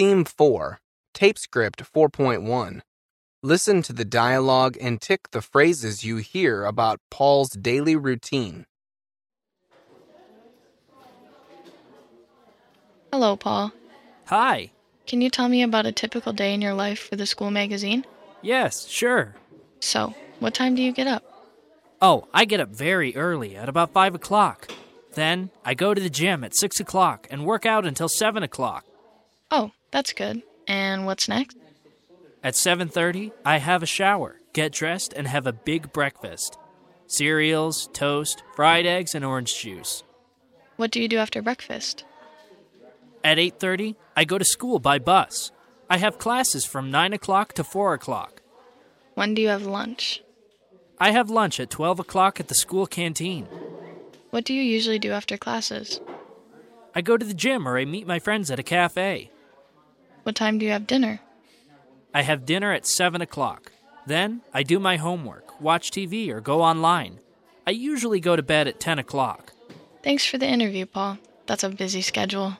Theme 4, Tape Script 4.1. Listen to the dialogue and tick the phrases you hear about Paul's daily routine. Hello, Paul. Hi. Can you tell me about a typical day in your life for the school magazine? Yes, sure. So, what time do you get up? Oh, I get up very early at about 5 o'clock. Then I go to the gym at 6 o'clock and work out until 7 o'clock. Oh, that's good. And what's next? At 7:30, I have a shower, get dressed and have a big breakfast. Cereals, toast, fried eggs and orange juice. What do you do after breakfast? At 8:30, I go to school by bus. I have classes from 9 o'clock to 4 o'clock. When do you have lunch? I have lunch at 12 o'clock at the school canteen. What do you usually do after classes? I go to the gym or I meet my friends at a cafe. What time do you have dinner? I have dinner at 7 o'clock. Then I do my homework, watch TV, or go online. I usually go to bed at 10 o'clock. Thanks for the interview, Paul. That's a busy schedule.